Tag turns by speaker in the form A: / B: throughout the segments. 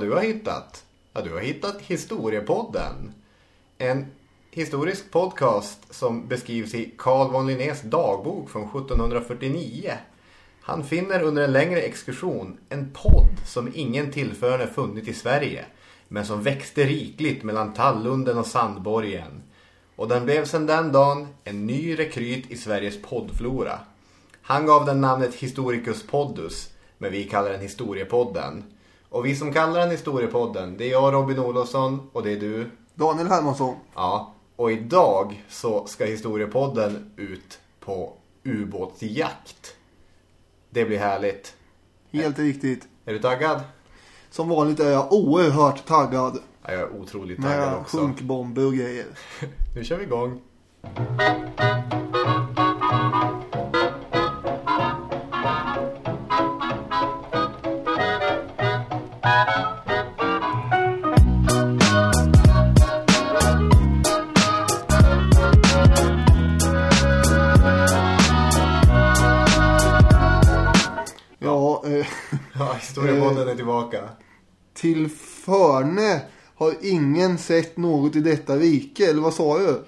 A: vad du har hittat? Ja, du har hittat Historiepodden. En historisk podcast som beskrivs i Carl von Linnés dagbok från 1749. Han finner under en längre exkursion en podd som ingen tillförne funnit i Sverige men som växte rikligt mellan Tallunden och Sandborgen. Och den blev sedan den dagen en ny rekryt i Sveriges poddflora. Han gav den namnet Historicus Poddus, men vi kallar den Historiepodden. Och vi som kallar den Historiepodden, det är jag Robin Olofsson och det är du.
B: Daniel Hermansson.
A: Ja, och idag så ska Historiepodden ut på ubåtsjakt. Det blir härligt.
B: Helt riktigt.
A: Är du taggad?
B: Som vanligt är jag oerhört taggad.
A: Ja, jag är otroligt taggad
B: Med
A: också.
B: sjunkbomber och grejer.
A: Nu kör vi igång.
B: Till förne har ingen sett något i detta rike. Eller vad sa du?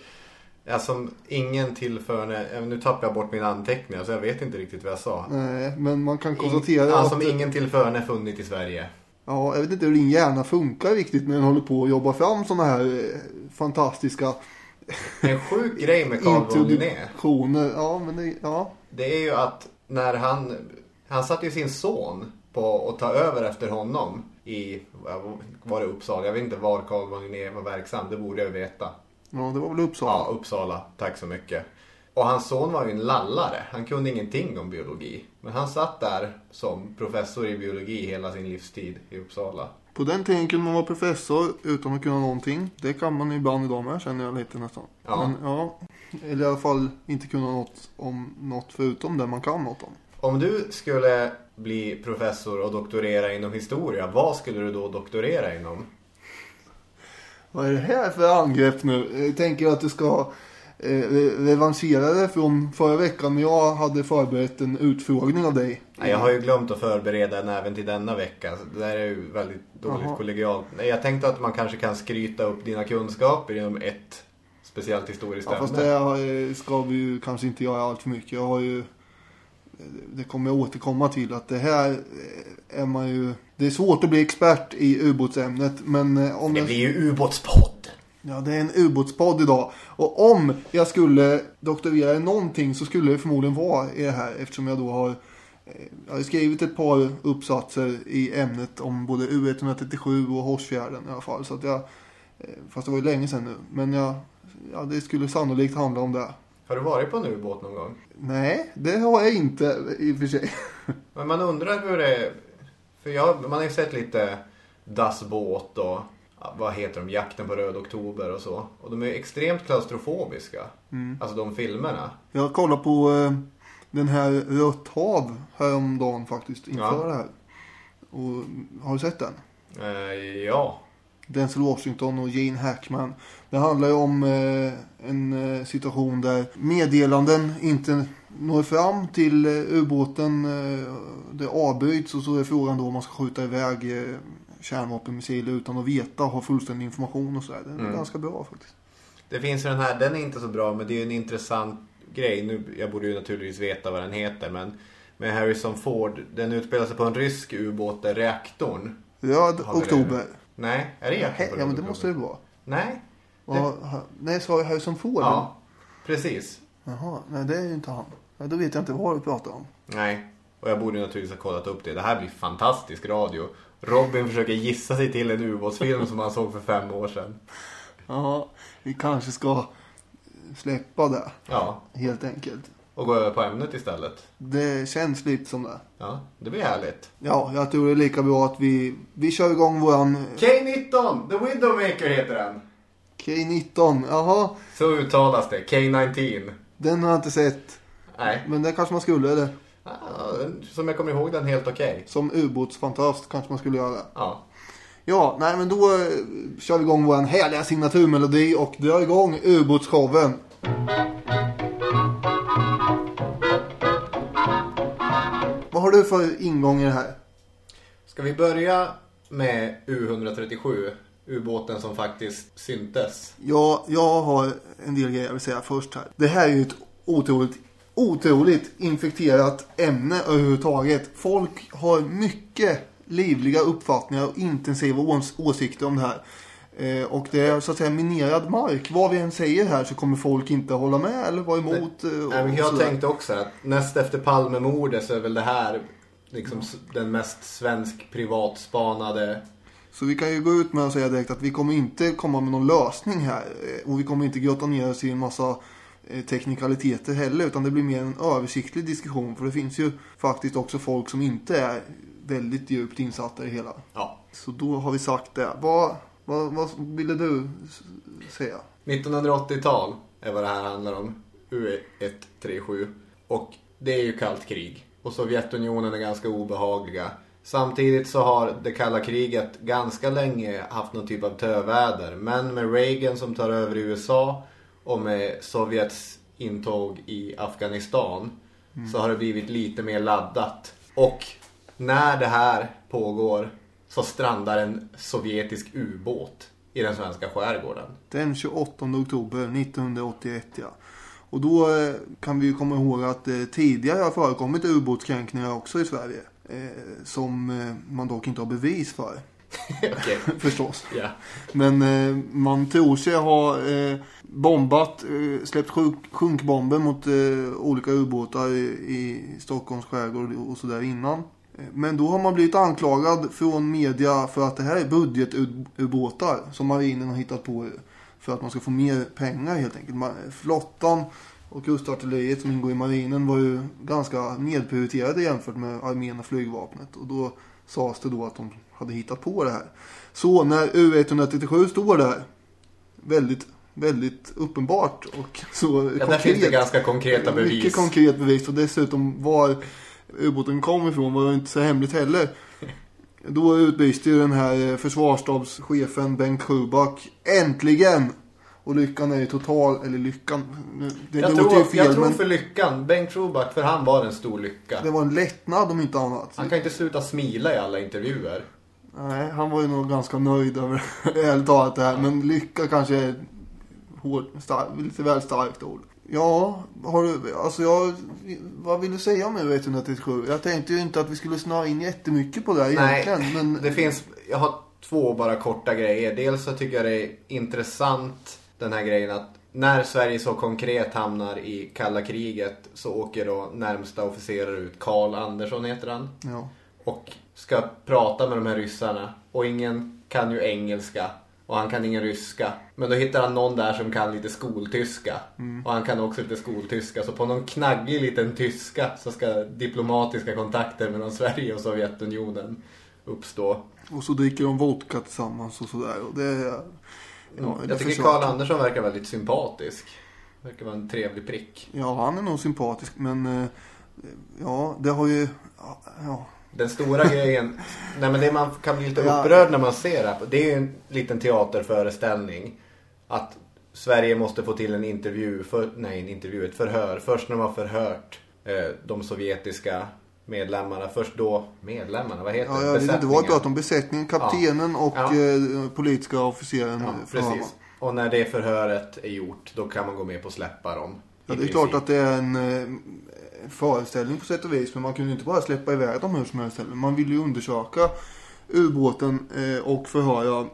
A: Som ingen tillför... Nu tappar jag bort mina anteckningar så jag vet inte riktigt vad jag sa.
B: Nej, men man kan konstatera
A: ja,
B: att...
A: som ingen tillförne funnit i Sverige.
B: Ja, jag vet inte hur din hjärna funkar riktigt när den håller på att jobba fram sådana här eh, fantastiska
A: En sjuk grej med Carl
B: introduktioner. Ja, men det, ja.
A: Det är ju att när han... Han satte ju sin son på att ta över efter honom i... Var det Uppsala? Jag vet inte var Carl von var verksam. Det borde jag veta.
B: ja, det var väl Uppsala.
A: Ja, Uppsala. Tack så mycket. Och hans son var ju en lallare. Han kunde ingenting om biologi. Men han satt där som professor i biologi hela sin livstid i Uppsala.
B: På den tiden kunde man vara professor utan att kunna någonting. Det kan man ibland idag med känner jag lite nästan.
A: Ja.
B: Men, ja. Eller i alla fall inte kunna något om något förutom det man kan något om.
A: Om du skulle bli professor och doktorera inom historia, vad skulle du då doktorera inom?
B: Vad är det här för angrepp nu? Jag tänker att du ska eh, re- revanschera det från förra veckan när jag hade förberett en utfrågning av dig.
A: Nej, jag har ju glömt att förbereda den även till denna vecka. Det där är ju väldigt dåligt
B: Jaha.
A: kollegialt. Nej, jag tänkte att man kanske kan skryta upp dina kunskaper inom ett speciellt historiskt
B: Ja, fast
A: ämne.
B: det eh, ska vi ju kanske inte göra allt för mycket. Jag har ju, eh, det kommer jag återkomma till att det här eh, är man ju, det är svårt att bli expert i ubåtsämnet. Men eh, om
A: Det
B: jag-
A: blir ju ubåtspodd.
B: Ja, det är en ubåtspodd idag. Och om jag skulle doktorera i någonting så skulle det förmodligen vara i det här. Eftersom jag då har, eh, jag har skrivit ett par uppsatser i ämnet om både U137 och Horsfjärden i alla fall. Så att jag, fast det var ju länge sedan nu. Men jag, ja, det skulle sannolikt handla om det.
A: Har du varit på en ubåt någon gång?
B: Nej, det har jag inte i och för sig.
A: Men man undrar hur det är. För jag, man har ju sett lite Das Båt och vad heter de? Jakten på Röd Oktober och så. Och de är ju extremt klaustrofobiska. Alltså de filmerna.
B: Jag kollade på eh, den här Rött hav häromdagen faktiskt inför
A: Ja.
B: det här. Och har du sett den?
A: Eh, ja.
B: Denzel Washington och Gene Hackman. Det handlar ju om eh, en eh, situation där meddelanden inte når fram till eh, ubåten. Det avbryts och så är frågan då om man ska skjuta iväg kärnvapenmissiler utan att veta ha fullständig information och sådär. Den är
A: Mm.
B: ganska bra faktiskt.
A: Det finns ju den här, den är inte så bra men det är ju en intressant grej. Nu, jag borde ju naturligtvis veta vad den heter men med Harrison Ford, den utspelar sig på en rysk ubåt där reaktorn. Det?
B: oktober.
A: Nej, är det jakten på
B: Ja men det måste det vara.
A: Nej,
B: Vad ha- Nej, sa jag Harrison Ford?
A: ja. Precis.
B: Jaha, nej det är ju inte han. Ja, då vet jag inte vad du pratar om.
A: Nej, och jag borde naturligtvis ha kollat upp det. Det här blir fantastisk radio. Robin försöker gissa sig till en ubåtsfilm som han såg för fem år sedan.
B: Ja, vi kanske ska släppa det
A: Ja,
B: helt enkelt.
A: Och gå över på ämnet istället.
B: Det känns lite som det.
A: Ja, det blir härligt.
B: Ja, jag tror det är lika bra att vi, vi kör igång våran
A: K-19, The Widowmaker heter den.
B: K19. Jaha,
A: Så uttalas det, K-19.
B: den har jag inte sett.
A: Nej,
B: Men det kanske man skulle eller?
A: Ja, som jag kommer ihåg den helt okej.
B: Som ubåtsfantast kanske man skulle göra.
A: Ja.
B: Ja, nej men då eh, kör vi igång våran härliga signaturmelodi och drar igång ubåtsshowen. Vad har du för ingång i det här?
A: Ska vi börja med U137? Ubåten som faktiskt syntes.
B: Ja, jag har en del grejer jag vill säga först här. Det här är ju ett otroligt, otroligt infekterat ämne överhuvudtaget. Folk har mycket livliga uppfattningar och intensiva ås åsikter om det här. Eh, och det är så att säga minerad mark. Vad vi än säger här så kommer folk inte hålla med eller vara emot. eh, och
A: Nej, men jag
B: sådär.
A: tänkte också att näst efter Palmemordet så är väl det här liksom den mest svensk privatspanade.
B: Så vi kan ju gå ut med och säga direkt att vi kommer inte komma med någon lösning här. Eh, Och vi kommer inte grotta ner oss i en massa eh, teknikaliteter heller. Utan det blir mer en översiktlig diskussion. För det finns ju faktiskt också folk som inte är väldigt djupt insatta i hela.
A: Ja.
B: Så då har vi sagt det. Vad, vad, vad ville du säga?
A: 1980-tal är vad det här handlar om. U137. Och det är ju kallt krig. Och Sovjetunionen är ganska obehagliga. Samtidigt så har det kalla kriget ganska länge haft någon typ av töväder. Men med Reagan som tar över i USA och med Sovjets intåg i Afghanistan så har det blivit lite mer laddat. Och när det här pågår så strandar en sovjetisk ubåt i den svenska skärgården.
B: Den 28 oktober 1981 ja. Och då eh, kan vi ju komma ihåg att eh, tidigare har förekommit ubåtskränkningar också i Sverige. Eh, som eh, man dock inte har bevis för. Förstås.
A: Ja.
B: Men eh, man tror sig ha eh, bombat, släppt sjunk, sjunkbomber mot olika ubåtar i, i Stockholms skärgård och sådär innan. Men då har man blivit anklagad från media för att det här är budgetubåtar som marinen har hittat på för att man ska få mer pengar helt enkelt. Flottan och kustartilleriet som ingår i marinen var ju ganska nedprioriterade jämfört med armén och flygvapnet. Och då sades det då att de hade hittat på det här. Så när U137 står där, väldigt, väldigt uppenbart och så
A: Ja, där finns det ganska konkreta bevis.
B: Mycket konkret bevis och dessutom var ubåten kom ifrån var inte så hemligt heller. Då utbrister ju den här eh, försvarsstabschefen Bengt Schuback äntligen! Och lyckan är ju total, eller lyckan, det
A: jag
B: låter
A: tror,
B: ju fel
A: jag tror
B: men
A: för lyckan, Bengt Schuback, för han var en stor lycka.
B: det var en lättnad om inte annat.
A: Han kan inte sluta smila i alla intervjuer.
B: Nej, han var ju nog ganska nöjd över ärligt talat det här. Men lycka kanske är hård, stark, lite väl starkt ord. Ja, har du, alltså jag, vad vill du säga om U137? Jag tänkte ju inte att vi skulle snöa in jättemycket på det här
A: Nej,
B: egentligen. Men
A: Det finns, jag har två bara korta grejer. Dels så tycker jag det är intressant den här grejen att när Sverige så konkret hamnar i kalla kriget så åker då närmsta officerare ut. Karl Andersson heter han.
B: ja.
A: och ska prata med de här ryssarna. Och ingen kan ju engelska. Och han kan ingen ryska. Men då hittar han någon där som kan lite skoltyska. Och han kan också lite skoltyska. Så på någon knaggig liten tyska så ska diplomatiska kontakter mellan Sverige och Sovjetunionen uppstå.
B: Och så dricker de vodka tillsammans och sådär. Och det, är- ja, det
A: Jag tycker. Karl Andersson verkar väldigt sympatisk. Verkar vara en trevlig prick.
B: Ja, han är nog sympatisk. Men eh, ja, det har ju... Ja,
A: Den stora grejen, nej men det man kan bli lite
B: Ja.
A: upprörd när man ser det här, det är ju en liten teaterföreställning. Att Sverige måste få till en intervju, för, nej en intervju, ett förhör. Först när har förhört eh, de sovjetiska medlemmarna, först då, medlemmarna, vad heter
B: ja,
A: det?
B: vet inte, det var klart om besättningen, kaptenen och
A: Ja.
B: eh, politiska officeren.
A: Ja,
B: man.
A: precis. Och när det förhöret är gjort, då kan man gå med på att släppa dem.
B: Ja, det är klart att det är en eh, föreställning på sätt och vis. Men man kunde inte bara släppa iväg dem hur som helst heller. Man ville ju undersöka ubåten eh, och förhöra eh,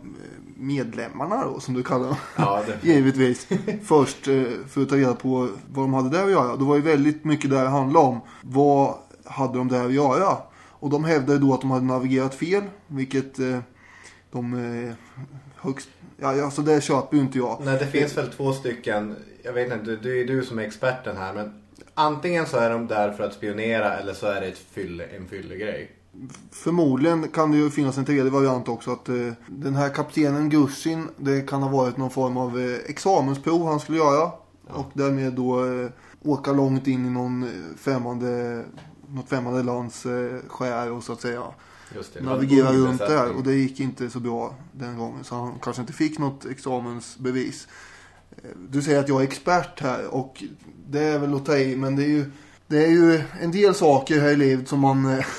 B: medlemmarna då, som du kallar dem.
A: Ja, det,
B: Givetvis. Först eh, för att ta reda på vad de hade där att göra. Det var ju väldigt mycket där det handlade om. Vad hade de där att göra? Och de hävdade då att de hade navigerat fel. Vilket de högst... Ja, alltså det köper ju inte jag.
A: Nej, det finns väl två stycken. Jag vet inte, det är du som är experten här. Men antingen så är de där för att spionera eller så är det ett fylle, en fyllegrej.
B: Förmodligen kan det ju finnas en tredje variant också. Att eh, den här kaptenen Gussin, det kan ha varit någon form av eh, examensprov han skulle göra. Och därmed då eh, åka långt in i någon eh, främmande, något främmande lands eh, skär och så att säga
A: det.
B: navigera runt där. Och det gick inte så bra den gången. Så han kanske inte fick något examensbevis. Du säger att jag är expert här och det är väl att ta i. Men det är ju, det är ju en del saker här i livet som man... Eh,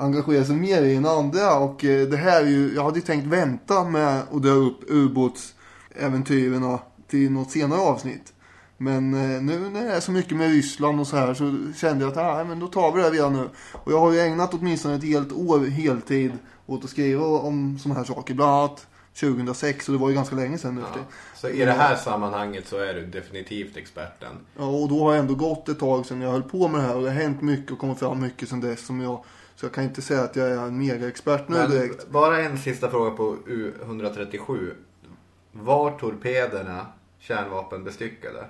B: engagerar sig mer i än andra. Och eh, det här är ju, jag hade ju tänkt vänta med att dra upp ubåtsäventyren till något senare avsnitt. Men eh, nu när det är så mycket med Ryssland och så här så kände jag att ah, men då tar vi det redan nu. Och jag har ju ägnat åtminstone ett helt år heltid åt att skriva om sådana här saker. Bland annat 2006 och det var ju ganska länge sedan nu.
A: Ja. Så i det här sammanhanget så är du definitivt experten.
B: Ja, och då har jag ändå gått ett tag sedan jag höll på med det här och det har hänt mycket och kommit fram mycket sedan dess som jag så jag kan inte säga att jag är en mega-expert nu
A: Men
B: direkt.
A: bara en sista fråga på U137. Var torpederna kärnvapenbestyckade?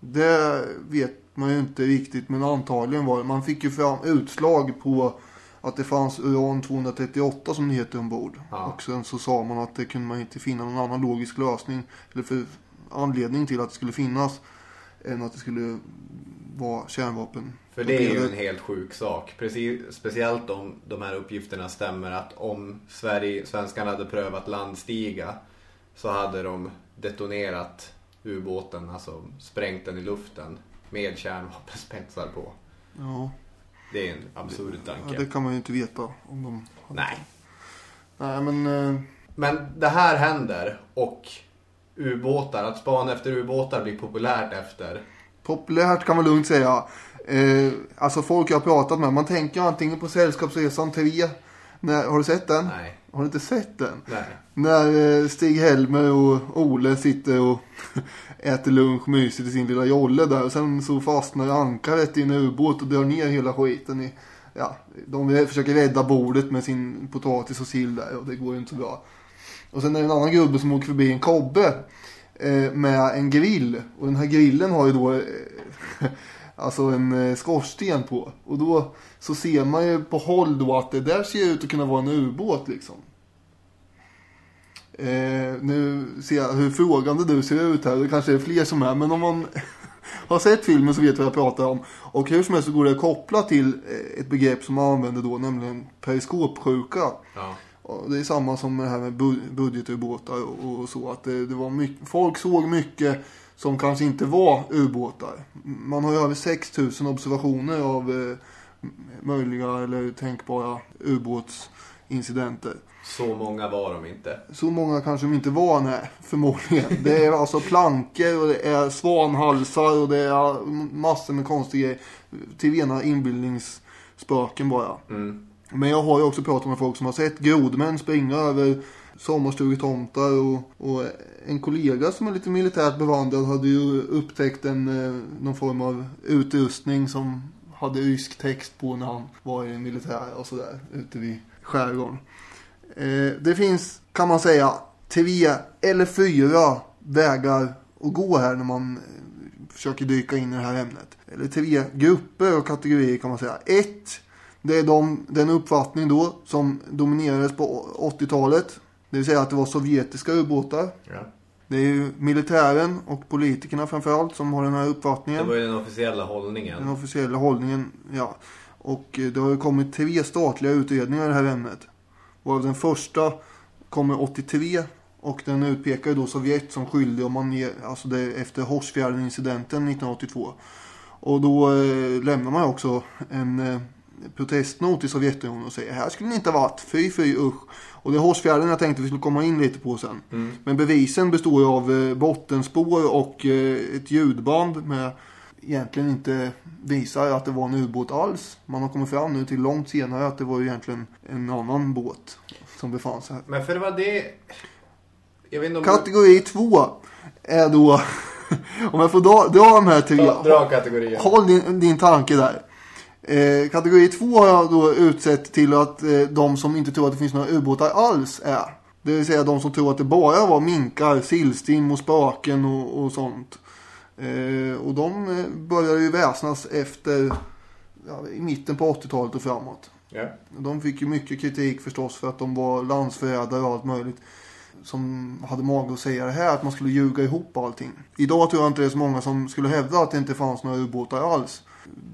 B: Det vet man ju inte riktigt men antagligen var det. Man fick ju fram utslag på att det fanns uran 238 som det heter ombord.
A: Ja.
B: Och sen så sa man att det kunde man inte finna någon annan logisk lösning eller för anledning till att det skulle finnas än att det skulle vara kärnvapen.
A: För det är ju en helt sjuk sak. Precis, speciellt om de här uppgifterna stämmer att om Sverige, svenskarna hade prövat landstiga så hade de detonerat ubåten, alltså sprängt den i luften med kärnvapenspetsar på.
B: Ja,
A: Det är en absurd
B: ja,
A: tanke.
B: det kan man ju inte veta om de...
A: Nej.
B: Nej men... eh,
A: Men det här händer och ubåtar, att spana efter ubåtar blir populärt efter.
B: Populärt kan man lugnt säga. Eh, alltså folk jag har pratat med. Man tänker antingen på Sällskapsresan 3. När, har du sett den?
A: Nej.
B: Har du inte sett den?
A: Nej.
B: När eh, Stig-Helmer och Ole sitter och äter lunch mysigt i sin lilla jolle där. Och sen så fastnar ankaret i en ubåt och drar ner hela skiten i... Ja, de försöker rädda bordet med sin potatis och sill där och det går ju inte så bra. Och sen är det en annan gubbe som åker förbi en kobbe eh, med en grill. Och den här grillen har ju då eh, alltså en eh, skorsten på. Och då så ser man ju på håll då att det där ser ut att kunna vara en ubåt liksom. Eh, nu ser jag hur frågande du ser ut här. Det kanske är fler som är. Men om man har sett filmen så vet vad jag pratar om. Och hur som helst så går det att koppla till eh, ett begrepp som man använder då. Nämligen periskopsjuka.
A: Ja.
B: Det är samma som det här med bu- budgetubåtar och, och så. Att det, det var mycket, folk såg mycket som kanske inte var ubåtar. Man har ju över 6000 observationer av eh, möjliga eller tänkbara ubåtsincidenter.
A: Så många var de inte.
B: Så många kanske de inte var, nej, förmodligen. Det är alltså plankor och det är svanhalsar och det är massor med konstiga grejer. Till rena inbildningsspöken bara.
A: Mm.
B: Men jag har ju också pratat med folk som har sett grodmän springa över sommarstugetomtar och, och en kollega som är lite militärt bevandrad hade ju upptäckt en, eh, någon form av utrustning som hade rysk text på när han var i militär och sådär ute vid skärgården. Eh, det finns, kan man säga, tre eller fyra vägar att gå här när man eh, försöker dyka in i det här ämnet. Eller tre grupper och kategorier kan man säga. Ett, det är de, den uppfattning då som dominerades på 80-talet. Det vill säga att det var sovjetiska ubåtar.
A: Ja.
B: Det är ju militären och politikerna framförallt som har den här
A: Det
B: uppfattningen.
A: var ju den officiella
B: Den
A: hållningen.
B: officiella hållningen, ja. Och eh, det har ju kommit tre statliga utredningar i det här ämnet. Varav den första kommer 83 och den utpekar då Sovjet som skyldig om man alltså det, efter Horsfjärden-incidenten 1982. Och då eh, lämnar man också en eh, protestnot till Sovjetunionen och säger här skulle ni inte ha varit, fy fy usch. Och det är Horsfjärden jag tänkte vi skulle komma in lite på sen.
A: Mm.
B: Men bevisen består ju av eh, bottenspår och eh, ett ljudband med egentligen inte visar att det var en ubåt alls. Man har kommit fram nu till långt senare att det var ju egentligen en annan båt som befann sig här.
A: Men för det var det... Jag vet inte om...
B: Kategori 2 är då, om jag får dra, dra de här tre.
A: Dra, dra kategorier.
B: Håll din, din tanke där. Eh, kategori 2 har jag då utsett till att eh, de som inte tror att det finns några ubåtar alls är. Det vill säga de som tror att det bara var minkar, sillstim och spaken och, och sånt. Eh, och de eh, började ju väsnas efter ja, i mitten på 80-talet och framåt.
A: Ja.
B: De fick ju mycket kritik förstås för att de var landsförrädare och allt möjligt. Som hade mag att säga det här, att man skulle ljuga ihop allting. Idag tror jag inte det är så många som skulle hävda att det inte fanns några ubåtar alls.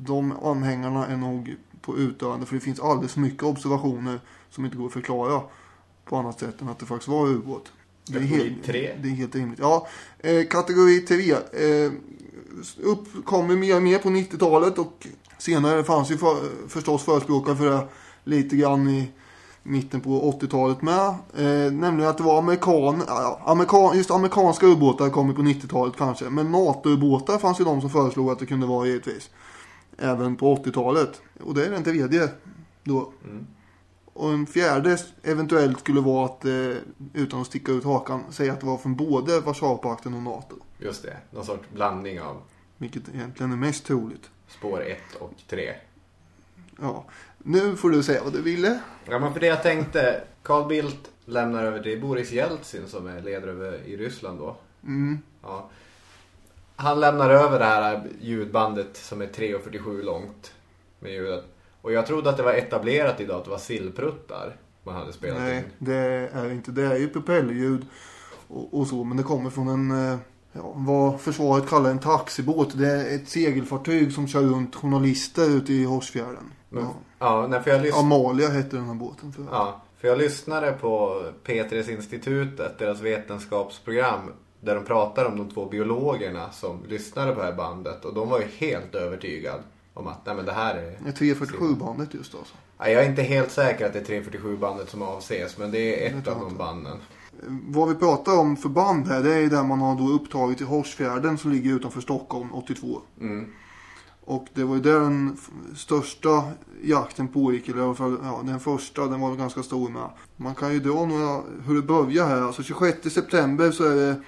B: De anhängarna är nog på utdöende för det finns alldeles mycket observationer som inte går att förklara på annat sätt än att det faktiskt var ubåt. Det är, helt, det är helt rimligt. Ja, eh, kategori 3 eh, uppkommer mer och mer på 90-talet och senare fanns ju för, förstås förespråkare för det lite grann i mitten på 80-talet med. Eh, nämligen att det var amerikan, amerikan, just amerikanska ubåtar kom ju på 90-talet kanske. Men NATO-ubåtar fanns ju de som föreslog att det kunde vara givetvis. Även på 80-talet. Och det är den tredje då.
A: Mm.
B: Och en fjärde eventuellt skulle vara att, eh, utan att sticka ut hakan, säga att det var från både Warszawapakten och NATO.
A: Just det, någon sorts blandning av
B: Vilket egentligen är mest troligt.
A: spår 1 och 3.
B: Ja, nu får du säga vad du ville.
A: Ja, men för det jag tänkte, Carl Bildt lämnar över till Boris Jeltsin som är ledare i Ryssland då.
B: Mm.
A: Ja. Han lämnar över det här ljudbandet som är 3,47 långt med ljudet. Och jag trodde att det var etablerat idag att det var sillpruttar man hade spelat
B: Nej,
A: in.
B: det är inte det. är ju propellerljud och, och så. Men det kommer från en, eh, ja, vad försvaret kallar en taxibåt. Det är ett segelfartyg som kör runt journalister ute i Horsfjärden.
A: Men,
B: Ja.
A: ja, nej, för jag lyssnade...
B: Amalia hette den här båten. För.
A: Ja, för jag lyssnade på P3s institutet, deras vetenskapsprogram, där de pratar om de två biologerna som lyssnade på det här bandet. Och de var ju helt övertygade om att nej, men det här är...
B: Det är 347-bandet just alltså.
A: Ja, jag är inte helt säker att det är 347 bandet som avses, men det är ett av de banden.
B: Vad vi pratar om för band här, det är där man har då upptagit i Horsfjärden som ligger utanför Stockholm 82.
A: Mm.
B: Och det var ju där den största jakten pågick, eller i alla fall ja, den första, den var väl ganska stor med. Man kan ju dra några, hur det börjar här. Alltså 26 september så är det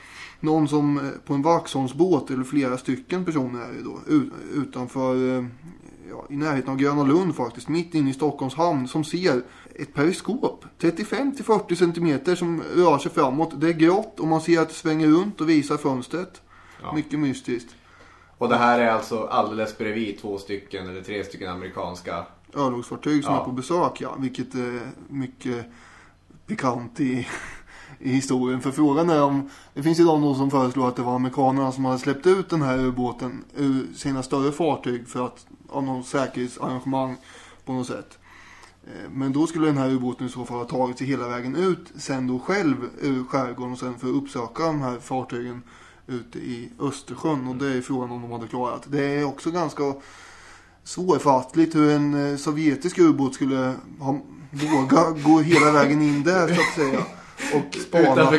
B: någon som eh, på en Vaxholmsbåt, eller flera stycken personer är det då, ut, utanför, eh, ja, i närheten av Gröna Lund faktiskt, mitt inne i Stockholms hamn, som ser ett periskop. 35-40 centimeter som rör sig framåt. Det är grått och man ser att det svänger runt och visar fönstret.
A: Ja.
B: Mycket mystiskt.
A: Och det här är alltså alldeles bredvid två stycken eller tre stycken amerikanska.
B: örlogsfartyg som
A: Ja.
B: är på besök, ja. Vilket är mycket pikant i, i historien. För frågan är om, det finns ju de som föreslår att det var amerikanerna som hade släppt ut den här ubåten ur sina större fartyg för att, av någon säkerhetsarrangemang på något sätt. Eh, men då skulle den här ubåten i så fall ha tagit sig hela vägen ut, sen då själv ur skärgården och sen för att uppsöka de här fartygen ute i Östersjön. Och det är frågan om de hade klarat. Det är också ganska svårfattligt hur en eh, sovjetisk ubåt skulle ha, våga gå hela vägen in där så att säga. Och spana,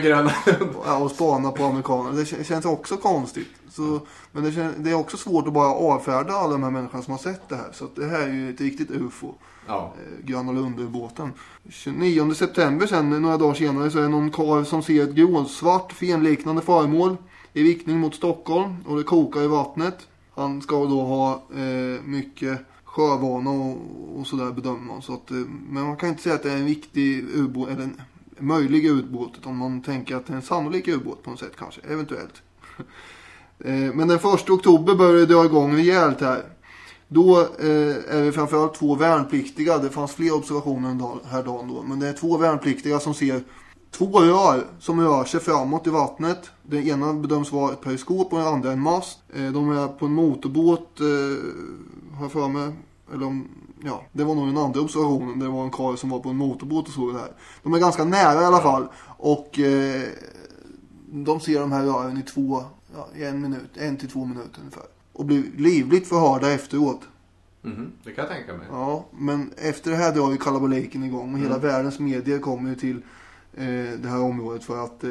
B: ja, och spana på amerikaner. Det kä- känns också konstigt. Så, men det, kän, det är också svårt att bara avfärda alla de här människorna som har sett det här. Så det här är ju ett riktigt ufo.
A: Ja.
B: Eh, Gröna Lund-ubåten. 29 september sen, några dagar senare, så är det någon karl som ser ett gråsvart fenliknande föremål i riktning mot Stockholm och det kokar i vattnet. Han ska då ha eh, mycket sjövana och, och sådär bedömer man. Så att, eh, men man kan inte säga att det är en viktig ubåt, eller en möjliga ubåt, om man tänker att det är en sannolik ubåt på något sätt kanske, eventuellt. Eh, men den 1 oktober börjar det dra igång rejält här. Då eh, är det framförallt två värnpliktiga. Det fanns fler observationer den här dagen då. Men det är två värnpliktiga som ser två rör som rör sig framåt i vattnet. Det ena bedöms vara ett periskop och det andra en mast. Eh, de är på en motorbåt, har jag för mig. Eller om, ja, det var nog den andra observationen. Det var en karl som var på en motorbåt och såg det här. De är ganska nära i alla fall. Och eh, de ser de här rören i två, ja, i en minut, en till två minuter ungefär. Och blir livligt förhörda efteråt.
A: Mhm, det kan jag tänka mig.
B: Ja, men efter det här drar ju kalabaliken igång och hela
A: Mm.
B: världens medier kommer ju till eh, det här området för att eh,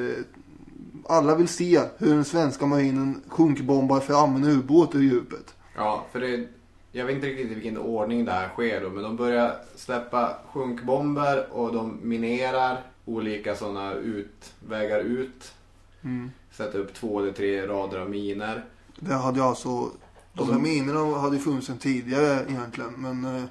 B: alla vill se hur den svenska marinen sjunkbombar fram en ubåt ur djupet.
A: Ja, för det, jag vet inte riktigt i vilken ordning det här sker då, men de börjar släppa sjunkbomber och de minerar olika sådana utvägar ut.
B: Mm.
A: Sätter upp två eller tre rader av miner.
B: Det hade ju alltså, de här minorna hade ju funnits sedan tidigare egentligen men eh,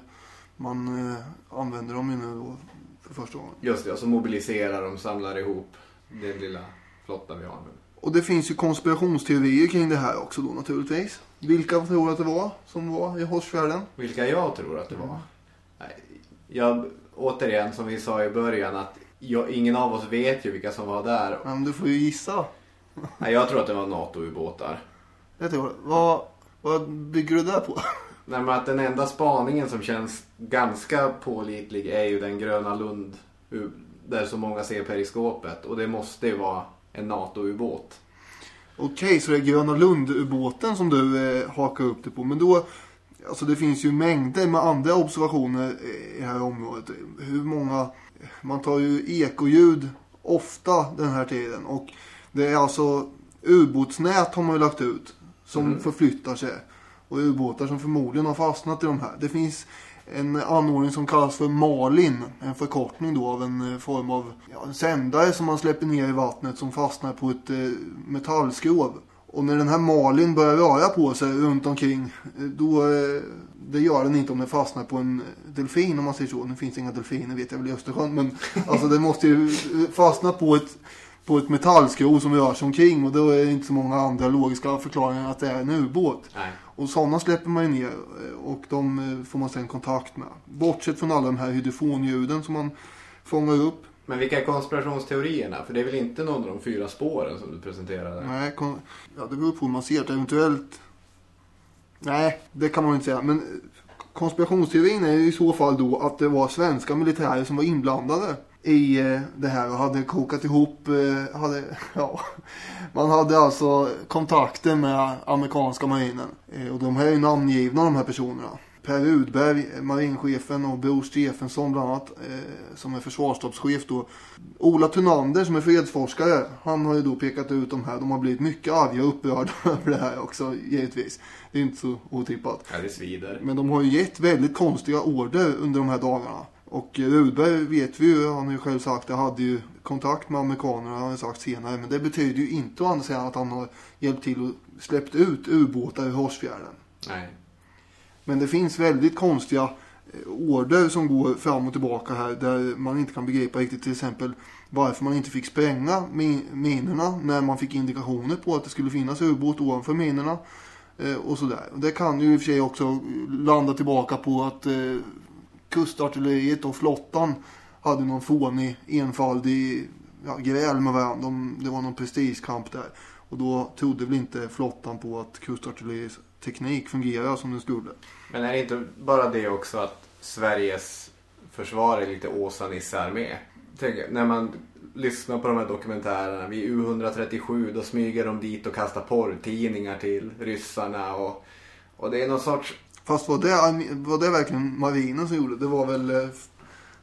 B: man eh, använder dem ju nu då för första gången.
A: Just det, och så mobiliserar de, samlar ihop den lilla flottan vi har nu.
B: Och det finns ju konspirationsteorier kring det här också då naturligtvis. Vilka tror att det var som var i Horsfjärden?
A: Vilka jag tror att det var. Jag, återigen, som vi sa i början, att jag, ingen av oss vet ju vilka som var där.
B: Men du får ju gissa.
A: Nej, jag tror att det var NATO-ubåtar.
B: Jag tror, vad, vad bygger du där på?
A: Nej, men att den enda spaningen som känns ganska pålitlig är ju den Gröna Lund där så många ser periskopet. Och det måste ju vara en NATO-ubåt.
B: Okej, så det är Gröna Lund-ubåten som du eh, hakar upp dig på. Men då, Alltså det finns ju mängder med andra observationer i det här området. Hur många... Man tar ju ekoljud ofta den här tiden. Och det är alltså ubåtsnät har man ju lagt ut. Som
A: Mm.
B: förflyttar sig. Och ubåtar som förmodligen har fastnat i de här. Det finns en anordning som kallas för Malin. En förkortning då av en eh, form av ja, en sändare som man släpper ner i vattnet som fastnar på ett eh, metallskrov. Och när den här Malin börjar röra på sig runt omkring. eh, Då, eh, det gör den inte om den fastnar på en delfin om man säger så. Nu finns inga delfiner vet jag väl i Östersjön. Men alltså den måste ju fastna på ett, på ett metallskrov som rör sig omkring. Och då är det inte så många andra logiska förklaringar att det är en ubåt.
A: Nej.
B: Och sådana släpper man ju ner eh, och de eh, får man sen kontakt med. Bortsett från alla de här hydrofonljuden som man fångar upp.
A: Men vilka är konspirationsteorierna? För det är väl inte någon av de fyra spåren som du presenterade?
B: Nej, kon- ja, det beror på hur man ser det. Eventuellt... Nej, det kan man inte säga. Men eh, konspirationsteorin är ju i så fall då att det var svenska militärer som var inblandade i eh, det här och hade kokat ihop, eh, hade, ja, man hade alltså kontakter med amerikanska marinen. Eh, och de här är ju namngivna de här personerna. Per Udberg, eh, marinchefen och Bror Stefansson bland annat, eh, som är försvarsstabschef då. Ola Thunander som är fredsforskare, han har ju då pekat ut de här. De har blivit mycket arga och upprörda över det här också, givetvis. Det är inte så otippat.
A: Ja, det svider.
B: Men de har ju gett väldigt konstiga order under de här dagarna. Och Rudberg vet vi ju, han har ju själv sagt, det hade ju kontakt med amerikanerna, har han sagt senare. Men det betyder ju inte å andra sidan att han har hjälpt till och släppt ut ubåtar i Horsfjärden.
A: Nej.
B: Men det finns väldigt konstiga eh, order som går fram och tillbaka här där man inte kan begripa riktigt till exempel varför man inte fick spränga min- minorna när man fick indikationer på att det skulle finnas ubåt ovanför minorna. Eh, och sådär. Det kan ju i och för sig också landa tillbaka på att eh, kustartilleriet och flottan hade någon fånig enfaldig ja, gräl med varandra. De, det var någon prestigekamp där. Och då trodde väl inte flottan på att kustartilleriets teknik fungerar som den skulle.
A: Men är det inte bara det också att Sveriges försvar är lite Åsa-Nisse-armé? Tänk, när man lyssnar på de här dokumentärerna. Vid U137 då smyger de dit och kastar porrtidningar till ryssarna. Och, och det är någon sorts...
B: Fast var det, var det verkligen marinen som gjorde det? Det var väl, eh,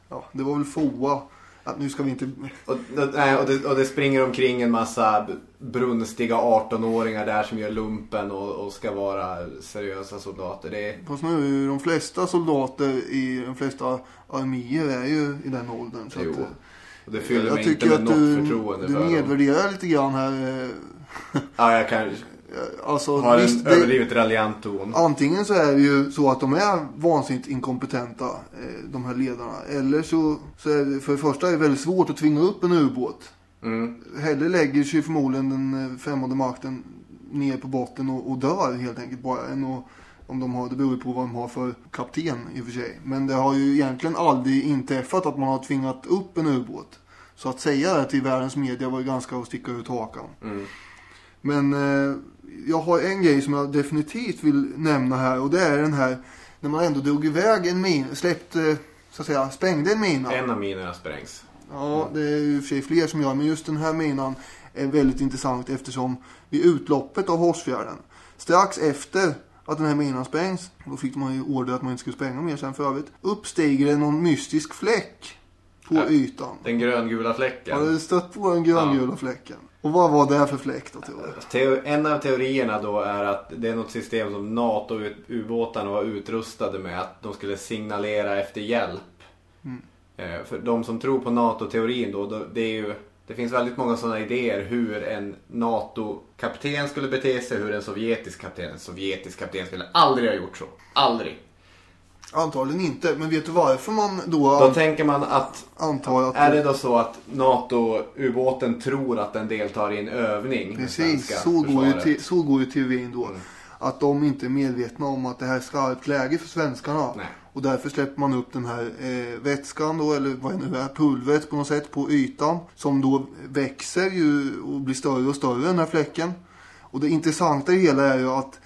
B: ja, det var väl FOA. Att nu ska vi inte...
A: Och, nej, och, det, och det springer omkring en massa brunstiga 18-åringar där som gör lumpen och, och ska vara seriösa soldater. Det är,
B: Fast nu de flesta soldater i de flesta arméer är ju i den åldern. Så
A: jo,
B: att, eh,
A: och det fyller
B: jag
A: mig inte med något
B: du,
A: förtroende
B: du
A: för dem.
B: nedvärderar lite grann här. eh,
A: Ja, jag kan
B: Alltså,
A: ha en
B: visst,
A: överdrivet raljant ton.
B: antingen så är det ju så att de är vansinnigt inkompetenta, eh, de här ledarna. Eller så, så är det, för det första är det väldigt svårt att tvinga upp en ubåt.
A: Mm.
B: Hellre lägger sig förmodligen den eh, främmande makten ner på botten och, och dör helt enkelt bara. Än att, om de har, det beror ju på vad de har för kapten i och för sig. Men det har ju egentligen aldrig inträffat att man har tvingat upp en ubåt. Så att säga det till världens media var ju ganska att sticka ut hakan.
A: Mm.
B: Men eh, jag har en grej som jag definitivt vill nämna här och det är den här när man ändå drog iväg en min, släppte, så att säga, sprängde en mina.
A: En av minorna sprängs.
B: Ja, det är ju för sig fler som gör, men just den här minan är väldigt intressant eftersom vid utloppet av Horsfjärden, strax efter att den här minan sprängs, då fick man ju order att man inte skulle spränga mer sen för övrigt, uppstiger det någon mystisk fläck på
A: Ja.
B: ytan.
A: Den gröngula fläcken.
B: Har du stött på den gröngula fläcken? Och vad var det för fläck då
A: en av teorierna då är att det är något system som NATO-ubåtarna var utrustade med. Att de skulle signalera efter hjälp.
B: Mm.
A: Eh, För de som tror på NATO-teorin då, det är ju... Det finns väldigt många sådana idéer hur en NATO-kapten skulle bete sig, hur en sovjetisk kapten, en sovjetisk kapten skulle aldrig ha gjort så. Aldrig.
B: Antagligen inte, men vet du varför man då,
A: Då tänker man att
B: antar att...
A: Är det då så att NATO-ubåten tror att den deltar i en övning?
B: Precis, så går, ju te- så går ju teorin då.
A: Mm.
B: Att de inte är medvetna om att det här är skarpt läge för svenskarna.
A: Nej.
B: Och därför släpper man upp den här eh, vätskan då, eller vad det nu är, pulvret på något sätt på ytan. Som då växer ju och blir större och större den här fläcken. Och det intressanta i hela är ju att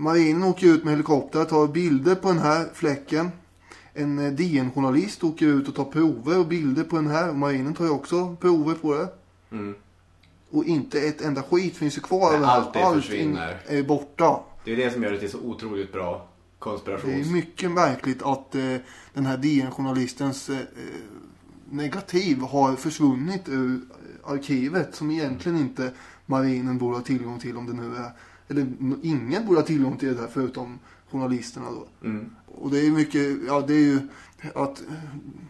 B: marinen åker ut med helikopter, tar bilder på den här fläcken. En eh, DN-journalist åker ut och tar prover och bilder på den här. Och marinen tar ju också prover på det.
A: Mm.
B: Och inte ett enda skit finns ju kvar.
A: Nej, allt det
B: Allting
A: försvinner.
B: är borta.
A: Det är det som gör det till så otroligt bra konspirations...
B: Det är mycket märkligt att eh, den här DN-journalistens eh, negativ har försvunnit ur arkivet som egentligen inte marinen borde ha tillgång till om det nu är eller ingen borde ha tillgång till det här förutom journalisterna då.
A: Mm.
B: Och det är mycket, ja det är ju att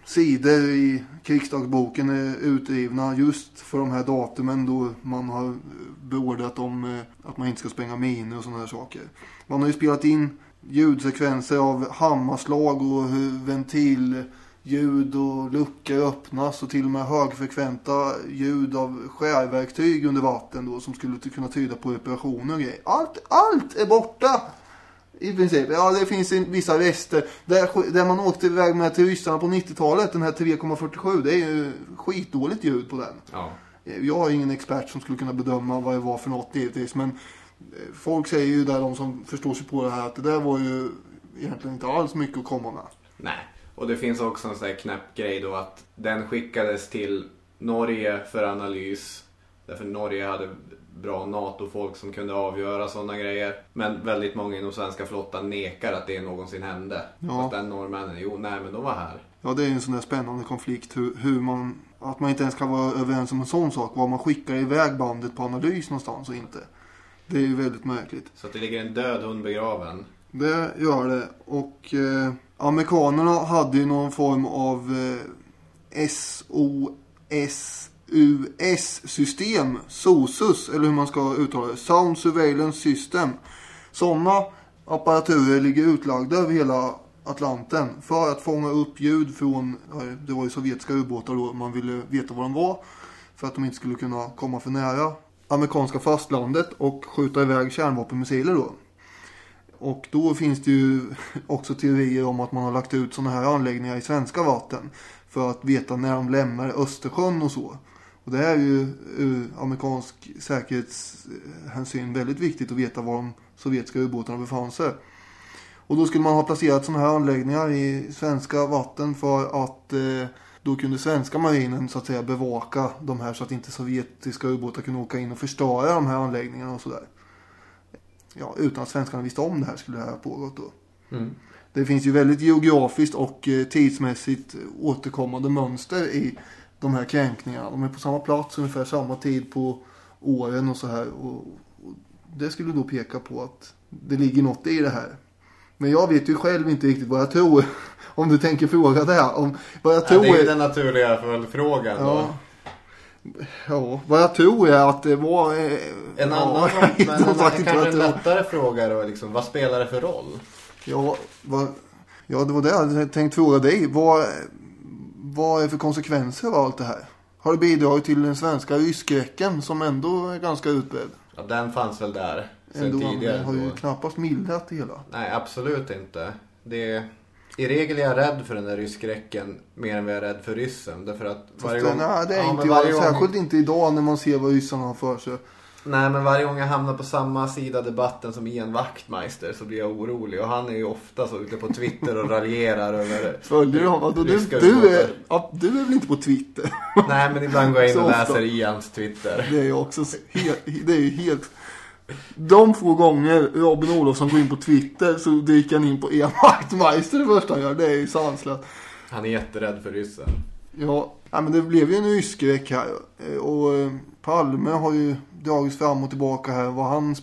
B: sidor i krigsdagboken är utdrivna just för de här datumen då man har beordrat om eh, att man inte ska spränga miner och sådana här saker. Man har ju spelat in ljudsekvenser av hammarslag och hur ventilljud och luckor öppnas och till och med högfrekventa ljud av skärverktyg under vatten då som skulle kunna tyda på reparationer och grejer. Allt, allt är borta! I princip. Ja, det finns vissa rester. Där, där man åkte iväg med till ryssarna på 90-talet, den här 3,47, det är ju skitdåligt ljud på den.
A: Ja.
B: Jag är ingen expert som skulle kunna bedöma vad det var för något givetvis, men eh, folk säger ju där, de som förstår sig på det här, att det där var ju egentligen inte alls mycket att komma med.
A: Nej, och det finns också en sån här knäpp grej då att den skickades till Norge för analys. Därför Norge hade bra NATO-folk som kunde avgöra sådana grejer. Men väldigt många inom svenska flottan nekar att det någonsin hände.
B: Ja.
A: Fast den norrmännen, jo nej men de var här.
B: Ja, det är en sån där spännande konflikt hur, hur man, att man inte ens kan vara överens om en sån sak. Var man skickar iväg bandet på analys någonstans och inte. Det är ju väldigt märkligt.
A: Så att det ligger en död hund begraven.
B: Det gör det. Och eh, amerikanerna hade ju någon form av eh, SOSUS-system. SOSUS, eller hur man ska uttala det. Sound Surveillance System. Sådana apparaturer ligger utlagda över hela Atlanten för att fånga upp ljud från, det var ju sovjetiska ubåtar då, man ville veta var de var. För att de inte skulle kunna komma för nära amerikanska fastlandet och skjuta iväg kärnvapenmissiler då. Och då finns det ju också teorier om att man har lagt ut sådana här anläggningar i svenska vatten. För att veta när de lämnar Östersjön och så. Och det är ju ur amerikansk säkerhetshänsyn väldigt viktigt att veta var de sovjetiska ubåtarna befann sig. Och då skulle man ha placerat sådana här anläggningar i svenska vatten för att eh, då kunde svenska marinen så att säga bevaka de här så att inte sovjetiska ubåtar kunde åka in och förstöra de här anläggningarna och sådär. Ja, utan att svenskarna visste om det här skulle det här ha pågått då.
A: Mm.
B: Det finns ju väldigt geografiskt och eh, tidsmässigt återkommande mönster i de här kränkningarna. De är på samma plats ungefär samma tid på åren och så här. Och, och det skulle då peka på att det ligger något i det här. Men jag vet ju själv inte riktigt vad jag tror. Om du tänker fråga det här. Om, vad jag
A: Ja,
B: tror
A: det är ju den naturliga följdfrågan då.
B: Ja, ja, vad jag tror är att det var... Eh,
A: En
B: ja,
A: annan,
B: vet
A: men
B: som
A: en,
B: sagt inte vad
A: kanske en lättare fråga då liksom, vad spelar det för roll?
B: Ja, vad, ja, det var det jag hade tänkt fråga dig. Vad, vad är för konsekvenser av allt det här? Har det bidragit till den svenska rysskräcken som ändå är ganska utbredd?
A: Ja, den fanns väl där sen
B: Ändå
A: tidigare.
B: har ju
A: då.
B: knappast mildrat det hela.
A: Nej, absolut inte. Det I regel är jag rädd för den där rysskräcken mer än vad jag är rädd för ryssen. Därför att varje gång...
B: nej, det är
A: Ja,
B: inte jag.
A: gång-
B: Särskilt inte idag när man ser vad ryssarna har för sig.
A: Nej, men varje gång jag hamnar på samma sida debatten som Ian Wachtmeister så blir jag orolig. Och han är ju ofta så ute på Twitter och raljerar över...
B: Följer du honom? Du,
A: ryska
B: du,
A: ubåtar.
B: är, ja, du är väl inte på Twitter?
A: Nej, men ibland går jag in och läser Ians Twitter.
B: Det är ju också helt, det är helt... De få gånger Robin Olofsson går in på Twitter så dyker han in på Ian Wachtmeister det första han gör. Det är ju sanslöst.
A: Han är jätterädd för ryssen.
B: Ja, men det blev ju en rysskräck här. Och eh, Palme har ju dragits fram och tillbaka här. Vad han,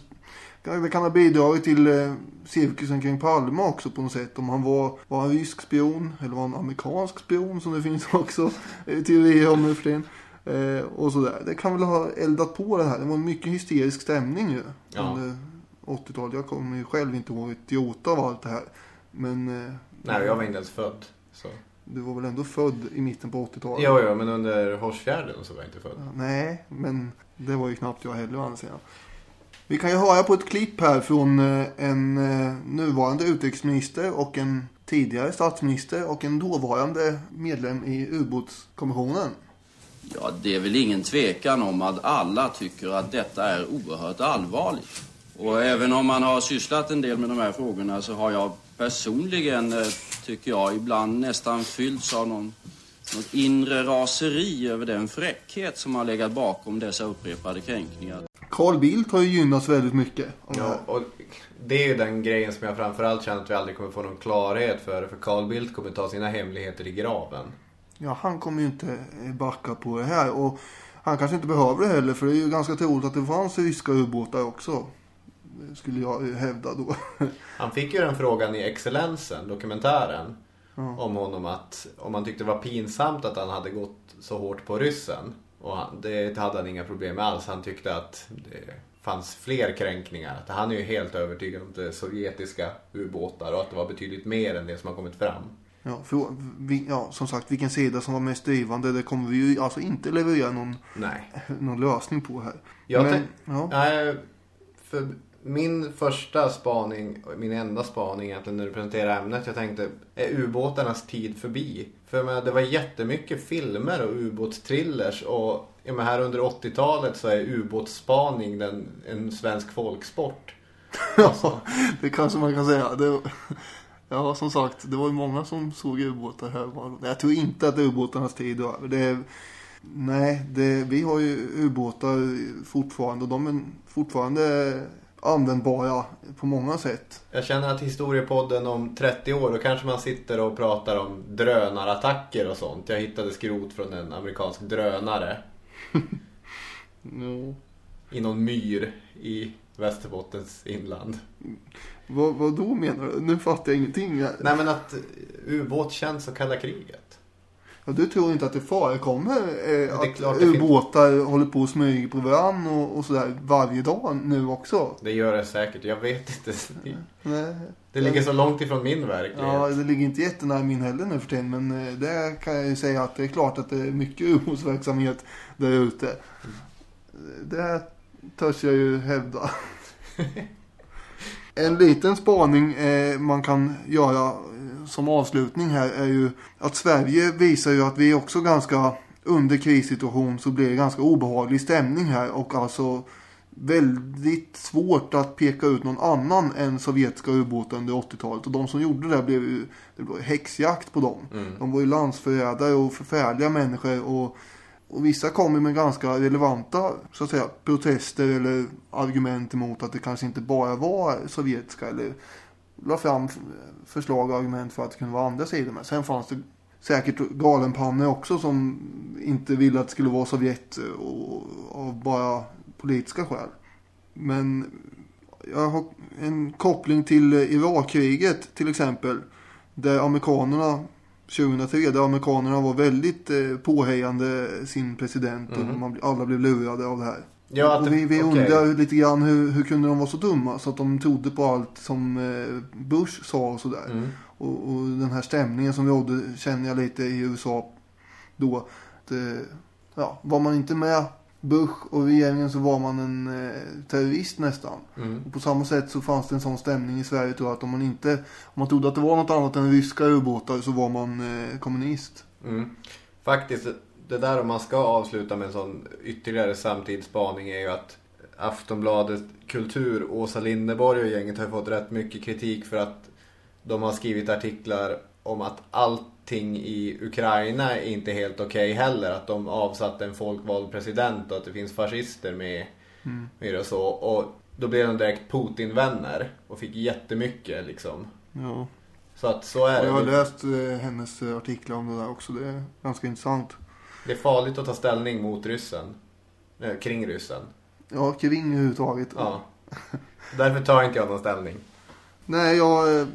B: det kan ha bidragit till eh, cirkusen kring Palme också på något sätt. Om han var, var en rysk spion eller var en amerikansk spion som det finns också teorier om nu för tiden. Eh, och sådär. Det kan väl ha eldat på det här. Det var mycket hysterisk stämning ju.
A: Ja.
B: Under 80-talet. Jag kommer ju själv inte ihåg ett jota av allt det här. Men eh,
A: Nej, jag var inte ens född. Så.
B: du var väl ändå född i mitten på 80-talet?
A: Jo, jo, men under Horsfjärden så var jag inte född.
B: Nej, men det var ju knappt jag heller anser jag. Vi kan ju höra på ett klipp här från eh, en eh, nuvarande utrikesminister och en tidigare statsminister och en dåvarande medlem i ubåtskommissionen.
C: Ja, det är väl ingen tvekan om att alla tycker att detta är oerhört allvarligt. Och även om man har sysslat en del med de här frågorna så har jag personligen, eh, tycker jag, ibland nästan fyllts av någon något inre raseri över den fräckhet som har legat bakom dessa upprepade kränkningar.
B: Carl Bildt har ju gynnats väldigt mycket.
A: Ja, och det är ju den grejen som jag framförallt känner att vi aldrig kommer få någon klarhet för. För Carl Bildt kommer ta sina hemligheter i graven.
B: Ja, han kommer ju inte backa på det här. Och han kanske inte behöver det heller. För det är ju ganska troligt att det fanns ryska ubåtar också. Skulle jag hävda då.
A: Han fick ju den frågan i Excellensen, dokumentären. Om honom att, om han tyckte det var pinsamt att han hade gått så hårt på ryssen. Och han, det hade han inga problem med alls. Han tyckte att det fanns fler kränkningar. Att han är ju helt övertygad om att det är sovjetiska ubåtar och att det var betydligt mer än det som har kommit fram.
B: Ja, för, vi, ja, som sagt, vilken sida som var mest drivande, det kommer vi ju alltså inte leverera någon,
A: Nej.
B: någon lösning på här.
A: Jag
B: Men, ja,
A: Nej, för min första spaning, min enda spaning egentligen när du presenterade ämnet, jag tänkte, är ubåtarnas tid förbi? För jag menar, det var jättemycket filmer och ubåtstrillers och jag menar, här under 80-talet så är ubåtsspaning den, en svensk folksport.
B: ja, det kanske man kan säga. Det, ja, som sagt, det var ju många som såg ubåtar här. Jag tror inte att ubåtarnas tid är över. Det nej, det, vi har ju ubåtar fortfarande och de är fortfarande användbara på många sätt.
A: Jag känner att historiepodden om 30 år, då kanske man sitter och pratar om drönarattacker och sånt. Jag hittade skrot från en amerikansk drönare
B: Ja.
A: i någon myr i Västerbottens inland.
B: Vad, vad då menar du? Nu fattar jag ingenting.
A: Nej men att ubåt känns och kalla kriget.
B: Ja, du tror inte att det förekommer eh,
A: är
B: att
A: det finns.
B: ubåtar håller på och smyger på varandra och, och sådär varje dag nu också?
A: Det gör det säkert, jag vet inte.
B: Nej.
A: Det ligger så långt ifrån min verklighet.
B: Ja, det ligger inte jättenära min heller nu för tiden. Men eh, det kan jag ju säga att det är klart att det är mycket ubåtsverksamhet där ute. Det törs jag ju hävda. En liten spaning eh, man kan göra eh, som avslutning här är ju att Sverige visar ju att vi är också ganska under krissituation så blir det ganska obehaglig stämning här och alltså väldigt svårt att peka ut någon annan än sovjetiska ubåtar under 80-talet. Och de som gjorde det blev ju det blev häxjakt på dem. De var ju landsförrädare och förfärliga människor och, och vissa kom ju med ganska relevanta så att säga, protester eller argument emot att det kanske inte bara var sovjetiska eller la fram förslag och argument för att det kunde vara andra sidor med. Sen fanns det säkert galenpannor också som inte ville att det skulle vara Sovjet och, av bara politiska skäl. Men jag har en koppling till Irakkriget till exempel. Där amerikanerna 2003, där amerikanerna var väldigt eh, påhejande sin president och man, bli- alla blev lurade av det här.
A: Ja, att
B: och vi, vi
A: okej.
B: undrar lite grann hur, hur kunde de vara så dumma så att de trodde på allt som eh, Bush sa och sådär.
A: Mm.
B: Och, och den här stämningen som rådde känner jag lite i USA då. Att, eh, ja, var man inte med Bush och regeringen så var man en eh, terrorist nästan.
A: Mm.
B: Och på samma sätt så fanns det en sån stämning i Sverige tror jag att om man inte om man trodde att det var något annat än ryska ubåtar så var man eh, kommunist.
A: Mm. Faktiskt, det där om man ska avsluta med en sån ytterligare samtidsspaning är ju att Aftonbladet Kultur, Åsa Linderborg och gänget har fått rätt mycket kritik för att de har skrivit artiklar om att allting i Ukraina är inte helt okej heller. Att de avsatte en folkvald president och att det finns fascister med, med det och så. Och då blev de direkt Putin-vänner och fick jättemycket liksom.
B: Ja.
A: Så att så är det.
B: jag har läst eh, hennes eh, artiklar om det där också. Det är ganska intressant.
A: Det är farligt att ta ställning mot ryssen. Eh, kring ryssen.
B: Ja, kring överhuvudtaget.
A: Ja. Därför tar inte jag någon ställning.
B: Nej, jag...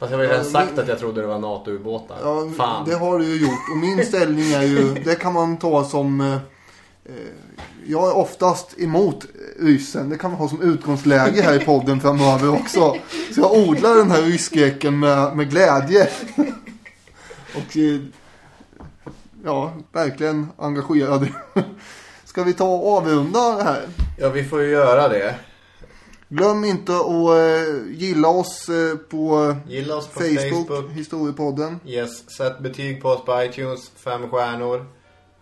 A: Fast jag har ju redan sagt att jag trodde det var NATO-ubåtar.
B: Ja,
A: Fan.
B: det har du ju gjort. Och min ställning är ju, det kan man ta som... eh, eh, Jag är oftast emot ryssen. Det kan man ha som utgångsläge här i podden framöver också. Så jag odlar den här rysskräcken med, med glädje. Och eh, ja, verkligen engagerad. Ska vi ta och avrunda det här?
A: Ja, vi får ju göra det.
B: Glöm inte att eh, gilla oss eh, på
A: Gilla oss på
B: Facebook,
A: Facebook.
B: Historiepodden.
A: Yes, sätt betyg på oss på iTunes. Fem stjärnor.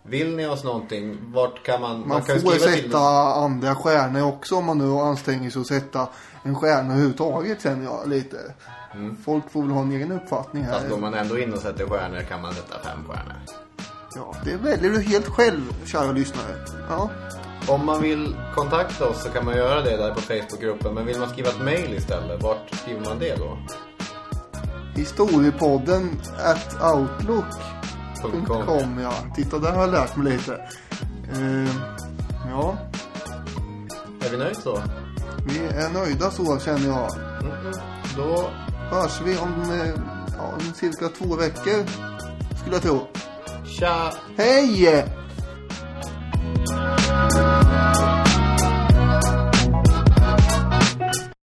A: Vill ni oss någonting? Vart kan man...
B: Man
A: kan ju
B: får sätta andra stjärnor också om man nu anstränger sig att sätta en stjärna överhuvudtaget känner jag lite. Folk får väl ha en egen uppfattning här.
A: Fast går man ändå in och sätter stjärnor kan man sätta fem stjärnor.
B: Ja, det väljer du helt själv, kära lyssnare. Ja,
A: Om man vill kontakta oss så kan man göra det där på Facebookgruppen. Men vill man skriva ett mail istället, vart skriver man det då?
B: historiepodden at outlook.com ja. Titta, där har jag lärt mig lite. Eh, ja,
A: Är vi nöjda så?
B: vi är nöjda så känner jag.
A: Mm, då
B: Hörs vi om, eh, ja, om cirka två veckor, skulle jag tro.
A: Tja!
B: Hej! Thank you.